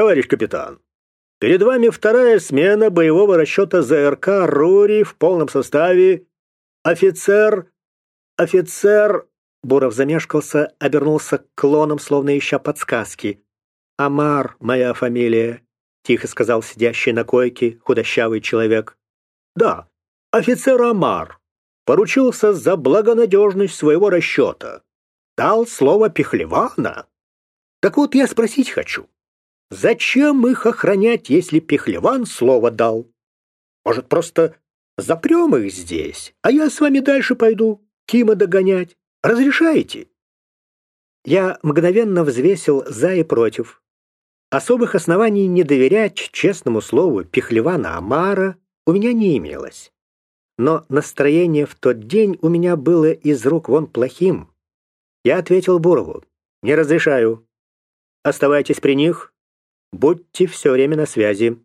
товарищ капитан, перед вами вторая смена боевого расчета ЗРК «Рури» в полном составе. Офицер... Офицер... Буров замешкался, обернулся к клонам, словно ища подсказки. «Амар — моя фамилия», — тихо сказал сидящий на койке худощавый человек. «Да, офицер Амар. Поручился за благонадежность своего расчета. Дал слово Пехлевана. Так вот я спросить хочу, зачем их охранять, если Пехлеван слово дал? Может, просто запрем их здесь, а я с вами дальше пойду, Кима догонять? Разрешаете?» Я мгновенно взвесил «за» и «против». Особых оснований не доверять честному слову Пехлевана Амара у меня не имелось. Но настроение в тот день у меня было из рук вон плохим. Я ответил Бурову, «Не разрешаю. Оставайтесь при них. Будьте все время на связи».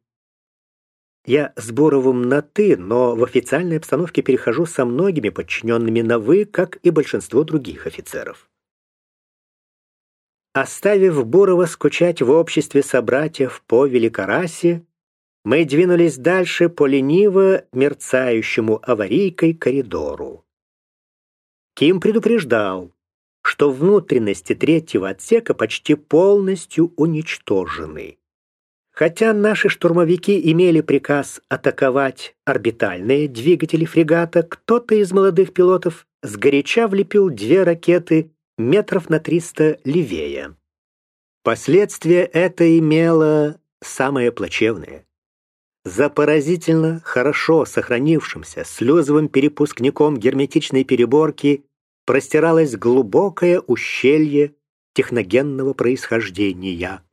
Я с Буровым на «ты», но в официальной обстановке перехожу со многими подчиненными на «вы», как и большинство других офицеров. Оставив Бурова скучать в обществе собратьев по Великорасе, мы двинулись дальше по лениво мерцающему аварийкой коридору. Ким предупреждал, что внутренности третьего отсека почти полностью уничтожены. Хотя наши штурмовики имели приказ атаковать орбитальные двигатели фрегата, кто-то из молодых пилотов сгоряча влепил две ракеты метров на 300 левее. Последствия это имело самое плачевное. За поразительно хорошо сохранившимся слезовым перепускником герметичной переборки простиралось глубокое ущелье техногенного происхождения.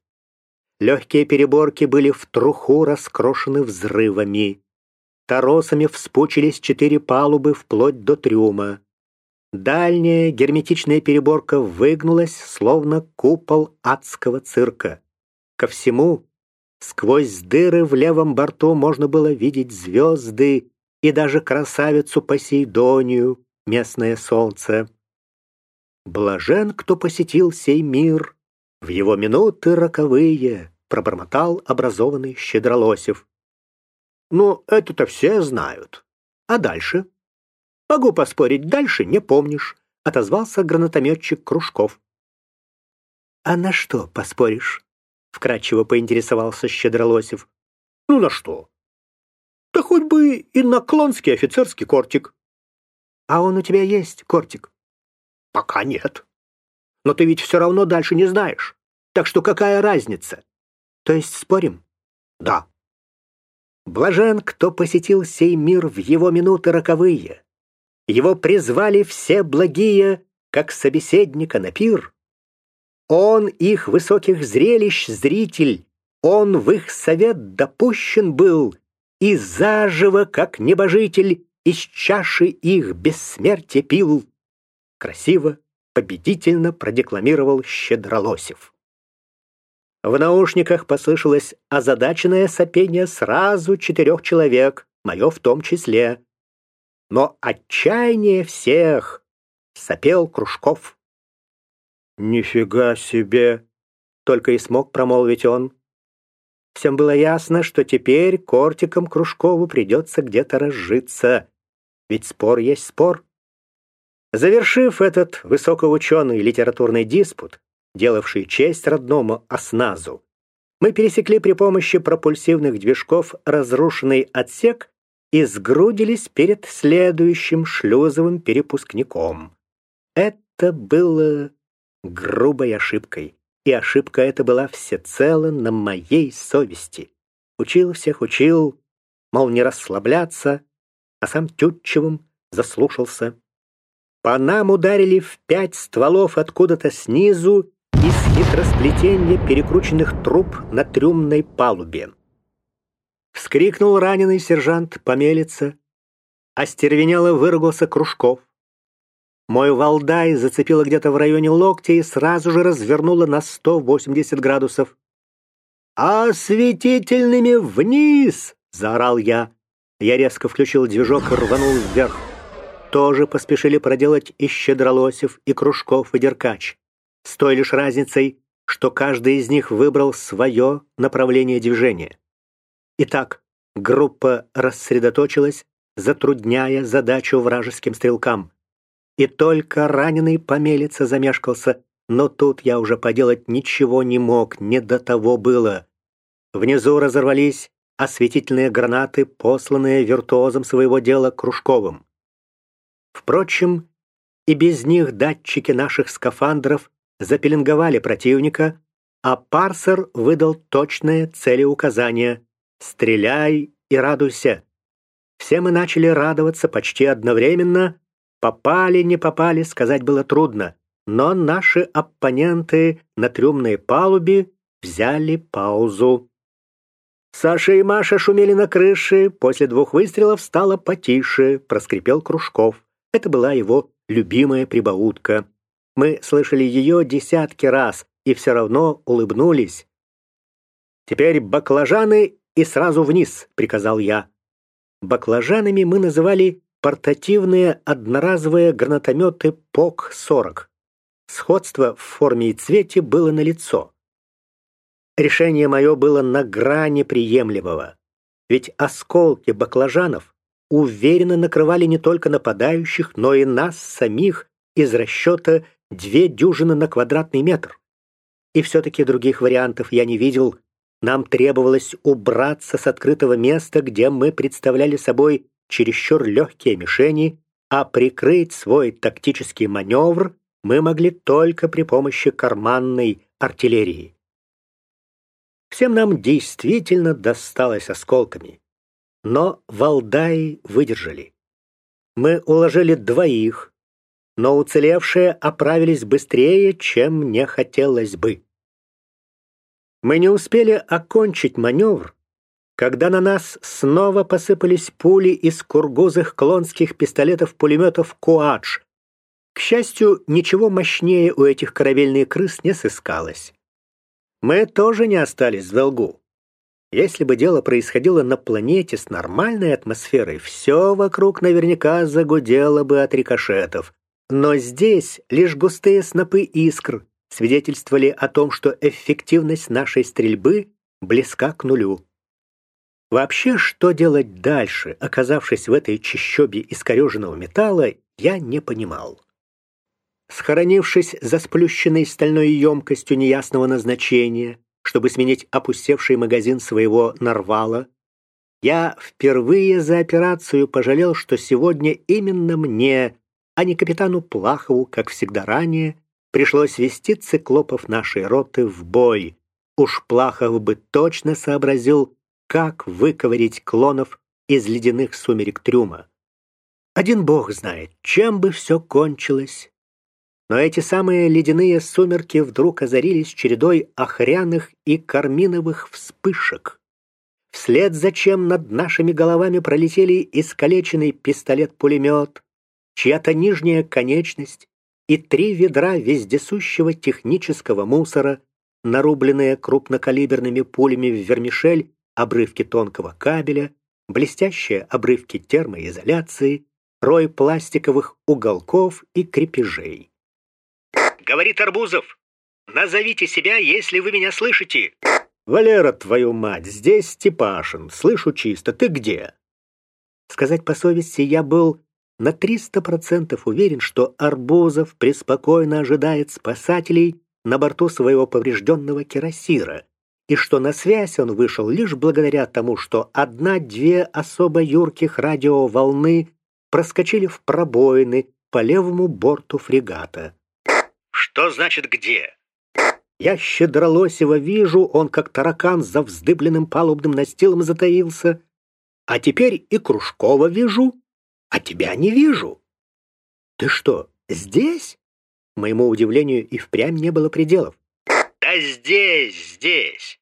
Легкие переборки были в труху раскрошены взрывами. Торосами вспучились четыре палубы вплоть до трюма. Дальняя герметичная переборка выгнулась, словно купол адского цирка. Ко всему, сквозь дыры в левом борту можно было видеть звезды и даже красавицу Посейдонию, местное солнце. Блажен, кто посетил сей мир, в его минуты роковые, пробормотал образованный Щедролосев. Ну, это-то все знают. А дальше? Могу поспорить, дальше не помнишь, отозвался гранатометчик Кружков. А на что поспоришь? вкратчиво поинтересовался Щедролосев. Ну на что? Да хоть бы и на клонский офицерский кортик. А он у тебя есть, кортик? Пока нет. Но ты ведь все равно дальше не знаешь. Так что какая разница? То есть спорим? Да. Блажен, кто посетил сей мир в его минуты роковые, его призвали все благие, как собеседника на пир. Он их высоких зрелищ зритель, он в их совет допущен был, и заживо, как небожитель, из чаши их бессмертие пил. Красиво, победительно продекламировал Щедролосев. В наушниках послышалось озадаченное сопение сразу четырех человек, мое в том числе но отчаяние всех сопел Кружков. «Нифига себе!» — только и смог промолвить он. Всем было ясно, что теперь кортиком Кружкову придется где-то разжиться, ведь спор есть спор. Завершив этот высокоученый литературный диспут, делавший честь родному осназу, мы пересекли при помощи пропульсивных движков разрушенный отсек и сгрудились перед следующим шлюзовым перепускником. Это было грубой ошибкой, и ошибка эта была всецело на моей совести. Учил всех, учил, мол, не расслабляться, а сам Тютчевым заслушался. По нам ударили в пять стволов откуда-то снизу из хитросплетения перекрученных труб на трюмной палубе. Вскрикнул раненый сержант Помелица. Остервенело выругался Кружков. Мой валдай зацепило где-то в районе локтя и сразу же развернуло на 180 градусов. «Осветительными вниз!» — заорал я. Я резко включил движок и рванул вверх. Тоже поспешили проделать и Щедролосев, и Кружков, и Деркач. С той лишь разницей, что каждый из них выбрал свое направление движения. Итак, группа рассредоточилась, затрудняя задачу вражеским стрелкам. И только раненый помелиться замешкался, но тут я уже поделать ничего не мог, не до того было. Внизу разорвались осветительные гранаты, посланные виртуозом своего дела Кружковым. Впрочем, и без них датчики наших скафандров запеленговали противника, а парсер выдал точное целеуказание «Стреляй и радуйся». Все мы начали радоваться почти одновременно. Попали, не попали, сказать было трудно. Но наши оппоненты на трюмной палубе взяли паузу. Саша и Маша шумели на крыше, после двух выстрелов стало потише, проскрипел Кружков. Это была его любимая прибаутка. Мы слышали ее десятки раз и все равно улыбнулись. «Теперь баклажаны и сразу вниз», — приказал я. Баклажанами мы называли портативные одноразовые гранатометы ПОК-40. Сходство в форме и цвете было налицо. Решение мое было на грани приемлемого. Ведь осколки баклажанов уверенно накрывали не только нападающих, но и нас самих из расчета две дюжины на квадратный метр. И все-таки других вариантов я не видел. Нам требовалось убраться с открытого места, где мы представляли собой чересчур легкие мишени, а прикрыть свой тактический маневр мы могли только при помощи карманной артиллерии. Всем нам действительно досталось осколками. Но Валдаи выдержали. Мы уложили двоих, но уцелевшие оправились быстрее, чем мне хотелось бы. Мы не успели окончить маневр, когда на нас снова посыпались пули из кургузых клонских пистолетов-пулеметов «Куадж». К счастью, ничего мощнее у этих корабельных крыс не сыскалось мы тоже не остались в долгу. Если бы дело происходило на планете с нормальной атмосферой, все вокруг наверняка загудело бы от рикошетов. Но здесь лишь густые снопы искр свидетельствовали о том, что эффективность нашей стрельбы близка к нулю. Вообще, что делать дальше, оказавшись в этой чащобе искореженного металла, я не понимал. Схоронившись за сплющенной стальной емкостью неясного назначения, чтобы сменить опустевший магазин своего нарвала, я впервые за операцию пожалел, что сегодня именно мне, а не капитану Плахову, как всегда ранее, пришлось вести циклопов нашей роты в бой. Уж Плахов бы точно сообразил, как выковырить клонов из ледяных сумерек трюма. Один бог знает, чем бы все кончилось, но эти самые ледяные сумерки вдруг озарились чередой охряных и карминовых вспышек. Вслед за чем над нашими головами пролетели искалеченный пистолет-пулемет, чья-то нижняя конечность и три ведра вездесущего технического мусора, нарубленные крупнокалиберными пулями в вермишель, обрывки тонкого кабеля, блестящие обрывки термоизоляции, рой пластиковых уголков и крепежей. Говорит Арбузов. Назовите себя, если вы меня слышите. Валера, твою мать, здесь Степашин. Слышу чисто. Ты где? Сказать по совести, я был на триста процентов уверен, что Арбузов преспокойно ожидает спасателей на борту своего поврежденного кирасира, и что на связь он вышел лишь благодаря тому, что одна-две особо юрких радиоволны проскочили в пробоины по левому борту фрегата. Что значит где? Я щедролосево вижу, он как таракан за вздыбленным палубным настилом затаился. А теперь и Кружкова вижу, а тебя не вижу. Ты что, здесь? Моему удивлению и впрямь не было пределов. Да здесь, здесь.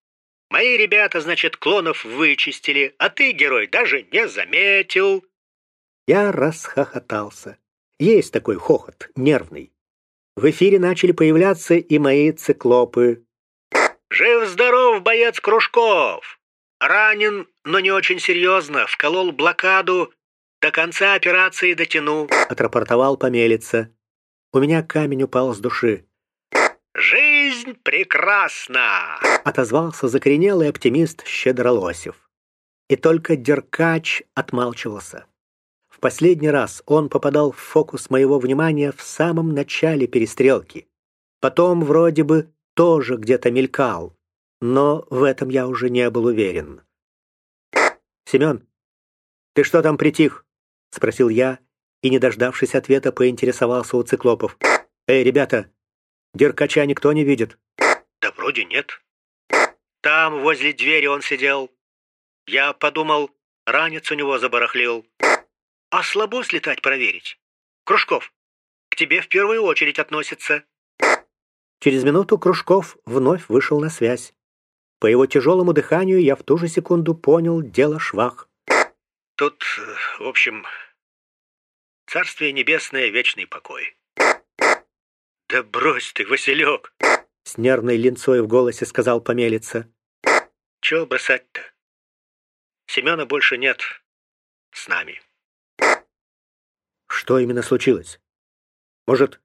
Мои ребята, значит, клонов вычистили, а ты, герой, даже не заметил. Я расхохотался. Есть такой хохот, нервный в эфире начали появляться и мои циклопы. «Жив-здоров, боец Кружков! Ранен, но не очень серьезно, вколол блокаду, до конца операции дотяну», — отрапортовал помелица. У меня камень упал с души. «Жизнь прекрасно!» — отозвался закоренелый оптимист Щедролосев. И только Деркач отмалчивался. Последний раз он попадал в фокус моего внимания в самом начале перестрелки. Потом вроде бы тоже где-то мелькал, но в этом я уже не был уверен. «Семен, ты что там притих?» — спросил я, и, не дождавшись ответа, поинтересовался у циклопов. «Эй, ребята, Деркача никто не видит?» «Да вроде нет. Там, возле двери он сидел. Я подумал, ранец у него забарахлил. А слабо слетать проверить? Кружков, к тебе в первую очередь относится». Через минуту Кружков вновь вышел на связь. По его тяжелому дыханию я в ту же секунду понял дело швах. Тут, в общем, царствие небесное, вечный покой. Да брось ты, Василек! С нервной линцой в голосе сказал помелица. Чего бросать-то? Семена больше нет с нами. Что именно случилось? Может,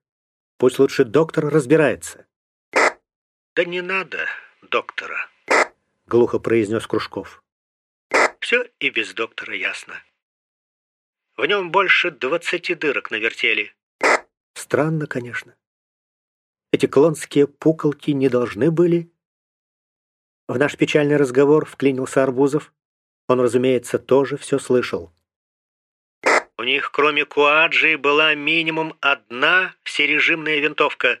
пусть лучше доктор разбирается? Да не надо доктора, глухо произнес Кружков. Все и без доктора ясно. В нем больше двадцати дырок навертели. Странно, конечно. Эти клонские пуколки не должны были. В наш печальный разговор вклинился Арбузов. Он, разумеется, тоже все слышал. У них, кроме Куаджи, была минимум одна всережимная винтовка.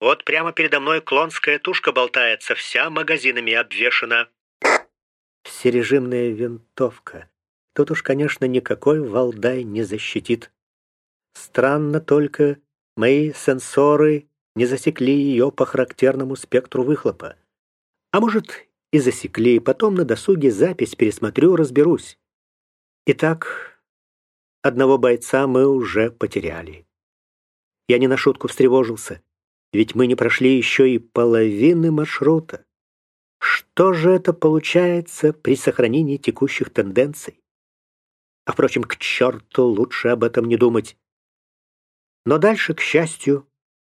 Вот прямо передо мной клонская тушка болтается, вся магазинами обвешана. Всережимная винтовка. Тут уж, конечно, никакой Валдай не защитит. Странно только, мои сенсоры не засекли ее по характерному спектру выхлопа. А может, и засекли, потом на досуге запись пересмотрю, разберусь. Итак, одного бойца мы уже потеряли. Я не на шутку встревожился, ведь мы не прошли еще и половины маршрута. Что же это получается при сохранении текущих тенденций? А впрочем, к черту лучше об этом не думать. Но дальше, к счастью,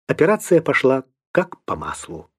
операция пошла как по маслу.